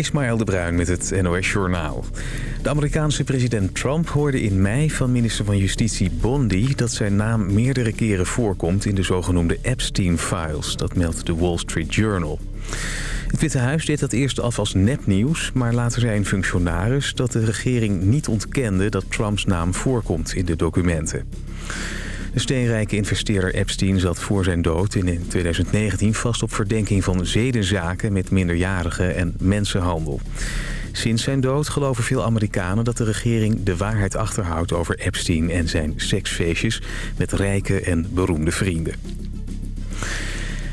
Ismaël de Bruin met het NOS Journaal. De Amerikaanse president Trump hoorde in mei van minister van Justitie Bondi... dat zijn naam meerdere keren voorkomt in de zogenoemde Epstein-files. Dat meldt de Wall Street Journal. Het Witte Huis deed dat eerst af als nepnieuws... maar later zei een functionaris dat de regering niet ontkende... dat Trumps naam voorkomt in de documenten. De steenrijke investeerder Epstein zat voor zijn dood in 2019 vast op verdenking van zedenzaken met minderjarigen en mensenhandel. Sinds zijn dood geloven veel Amerikanen dat de regering de waarheid achterhoudt over Epstein en zijn seksfeestjes met rijke en beroemde vrienden.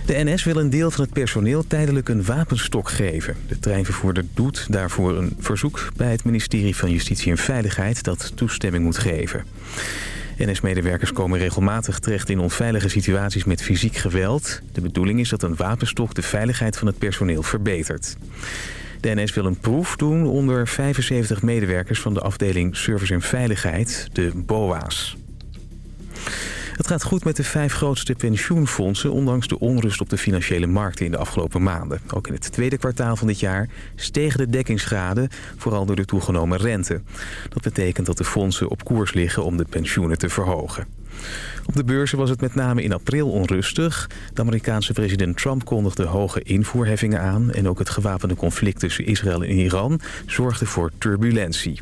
De NS wil een deel van het personeel tijdelijk een wapenstok geven. De treinvervoerder doet daarvoor een verzoek bij het ministerie van Justitie en Veiligheid dat toestemming moet geven. NS-medewerkers komen regelmatig terecht in onveilige situaties met fysiek geweld. De bedoeling is dat een wapenstok de veiligheid van het personeel verbetert. De NS wil een proef doen onder 75 medewerkers van de afdeling Service en Veiligheid, de BOA's. Het gaat goed met de vijf grootste pensioenfondsen... ondanks de onrust op de financiële markten in de afgelopen maanden. Ook in het tweede kwartaal van dit jaar stegen de dekkingsgraden... vooral door de toegenomen rente. Dat betekent dat de fondsen op koers liggen om de pensioenen te verhogen. Op de beurzen was het met name in april onrustig. De Amerikaanse president Trump kondigde hoge invoerheffingen aan... en ook het gewapende conflict tussen Israël en Iran zorgde voor turbulentie.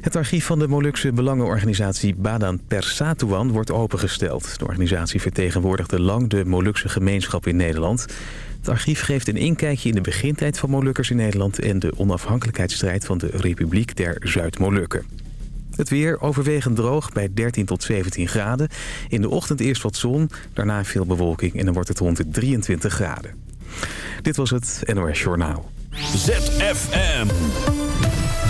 Het archief van de Molukse belangenorganisatie Badan Persatuan wordt opengesteld. De organisatie vertegenwoordigde lang de Molukse gemeenschap in Nederland. Het archief geeft een inkijkje in de begintijd van Molukkers in Nederland... en de onafhankelijkheidsstrijd van de Republiek der Zuid-Molukken. Het weer overwegend droog bij 13 tot 17 graden. In de ochtend eerst wat zon, daarna veel bewolking en dan wordt het rond de 23 graden. Dit was het NOS Journaal. ZFM.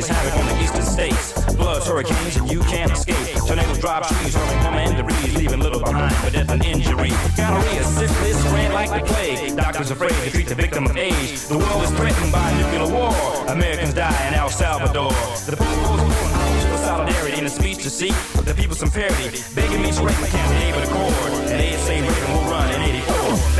plays havoc on the eastern states. Bloods, hurricanes, and you can't escape. Tornadoes drop trees, hurling home and debris, leaving little behind for death and injury. Gonorrhea, syphilis, ran like the plague. Doctors afraid to treat the victim of age. The world is threatened by nuclear war. Americans die in El Salvador. The people's solidarity in a speech to see the people some parity. Begging me straight, can't neighbor the chord. And they say Reagan will run in 84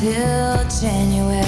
till January.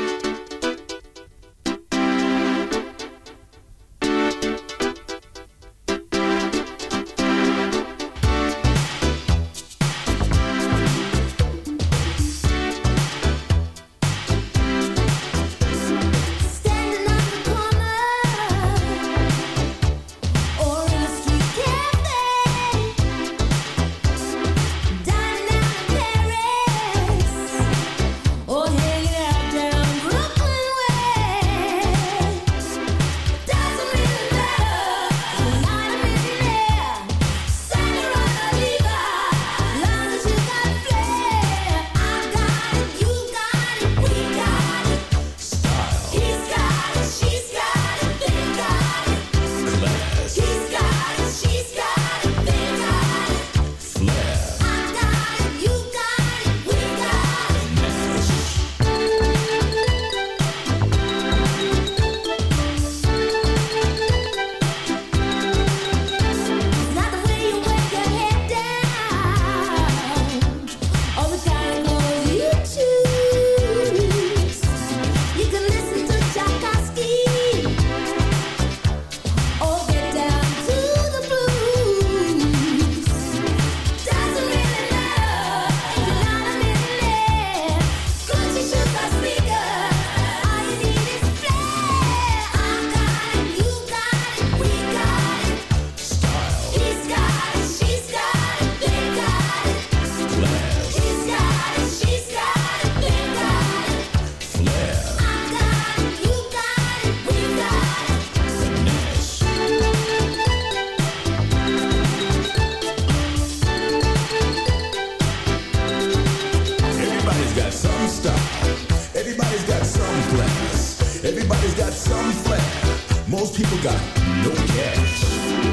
People got no cash.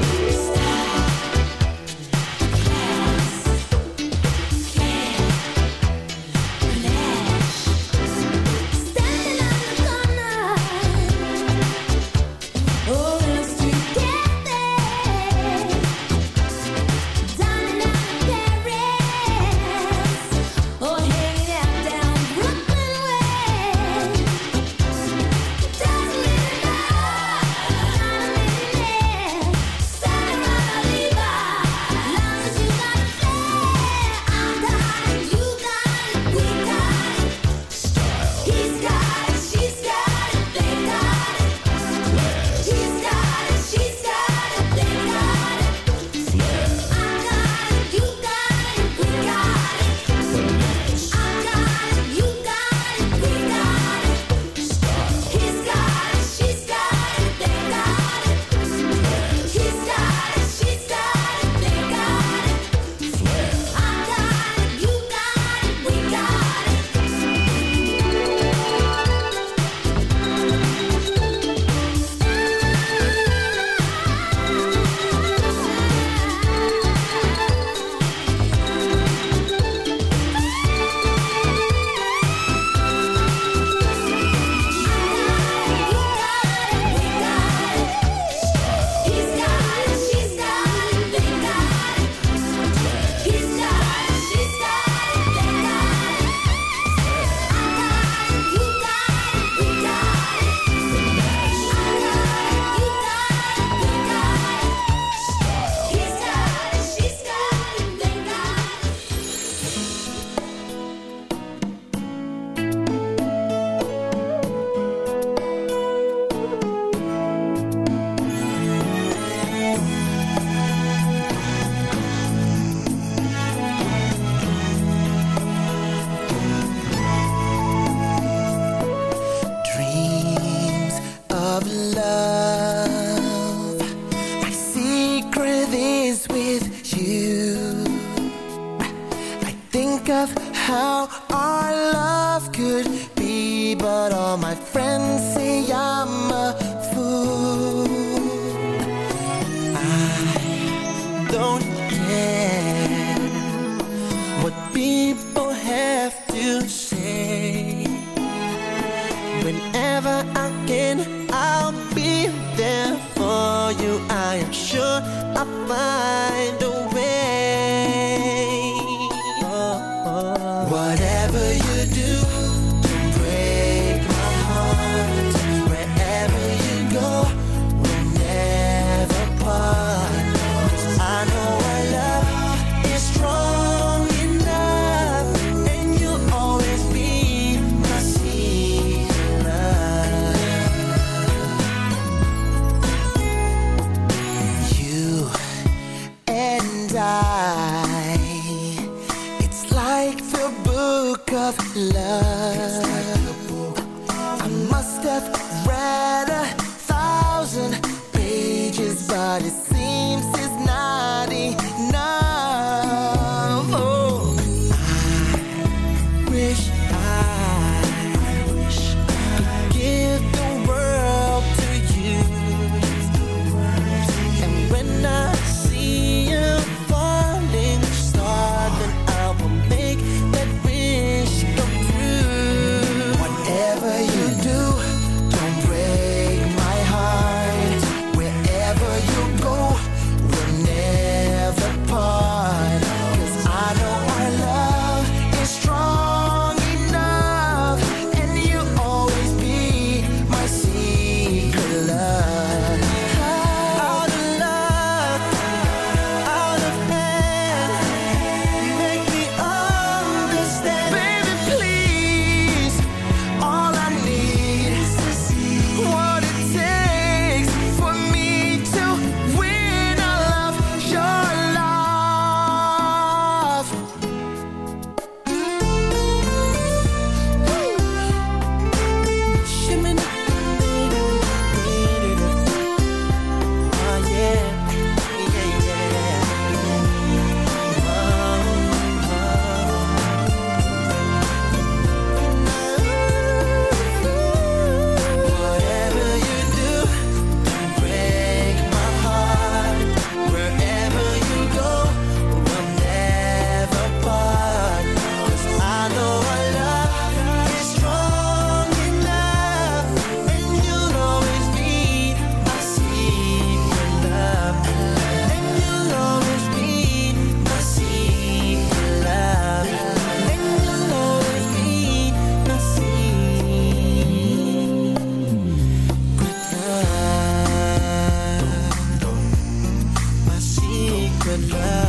good love.